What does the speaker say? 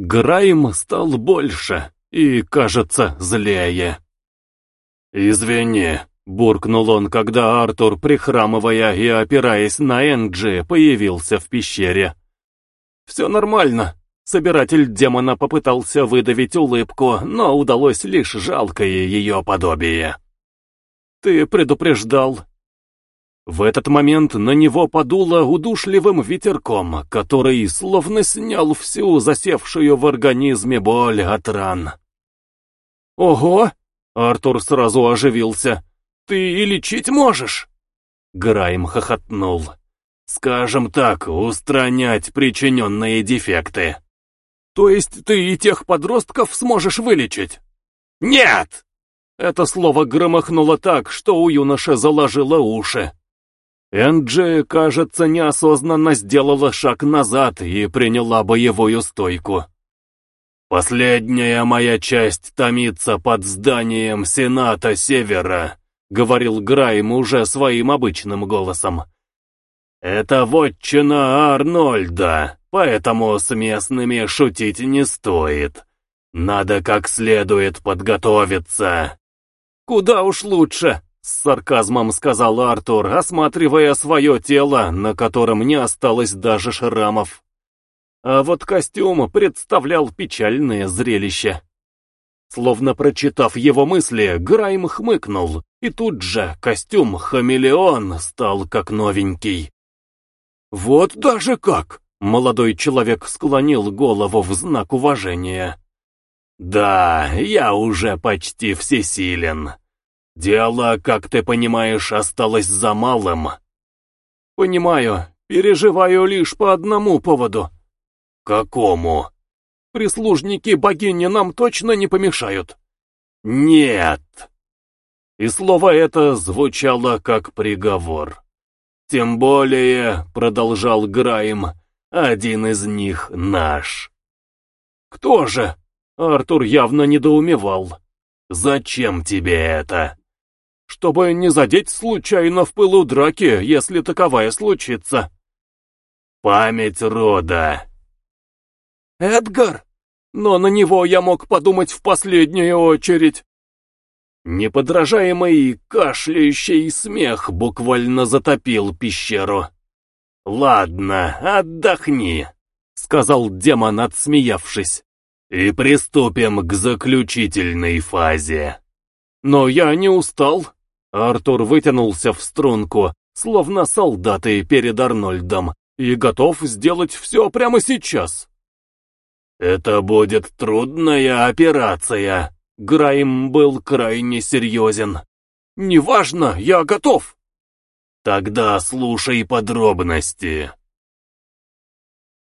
Грайм стал больше и, кажется, злее. «Извини», — буркнул он, когда Артур, прихрамывая и опираясь на Энджи, появился в пещере. «Все нормально», Собиратель демона попытался выдавить улыбку, но удалось лишь жалкое ее подобие. «Ты предупреждал». В этот момент на него подуло удушливым ветерком, который словно снял всю засевшую в организме боль от ран. «Ого!» — Артур сразу оживился. «Ты и лечить можешь?» Грайм хохотнул. «Скажем так, устранять причиненные дефекты». То есть ты и тех подростков сможешь вылечить? Нет! Это слово громыхнуло так, что у юноши заложило уши. Энджи, кажется, неосознанно сделала шаг назад и приняла боевую стойку. «Последняя моя часть томится под зданием Сената Севера», — говорил Грайм уже своим обычным голосом. «Это вотчина Арнольда, поэтому с местными шутить не стоит. Надо как следует подготовиться». «Куда уж лучше», — с сарказмом сказал Артур, осматривая свое тело, на котором не осталось даже шрамов. А вот костюм представлял печальное зрелище. Словно прочитав его мысли, Грайм хмыкнул, и тут же костюм-хамелеон стал как новенький. «Вот даже как!» — молодой человек склонил голову в знак уважения. «Да, я уже почти всесилен. Дело, как ты понимаешь, осталось за малым». «Понимаю, переживаю лишь по одному поводу». «Какому?» «Прислужники богини нам точно не помешают». «Нет». И слово это звучало как приговор. «Тем более», — продолжал Грайм, — «один из них наш». «Кто же?» — Артур явно недоумевал. «Зачем тебе это?» «Чтобы не задеть случайно в пылу драки, если таковая случится». «Память рода». «Эдгар? Но на него я мог подумать в последнюю очередь». Неподражаемый кашляющий смех буквально затопил пещеру. «Ладно, отдохни», — сказал демон, отсмеявшись. «И приступим к заключительной фазе». «Но я не устал». Артур вытянулся в струнку, словно солдаты перед Арнольдом, и готов сделать все прямо сейчас. «Это будет трудная операция», Грайм был крайне серьезен. «Неважно, я готов!» «Тогда слушай подробности.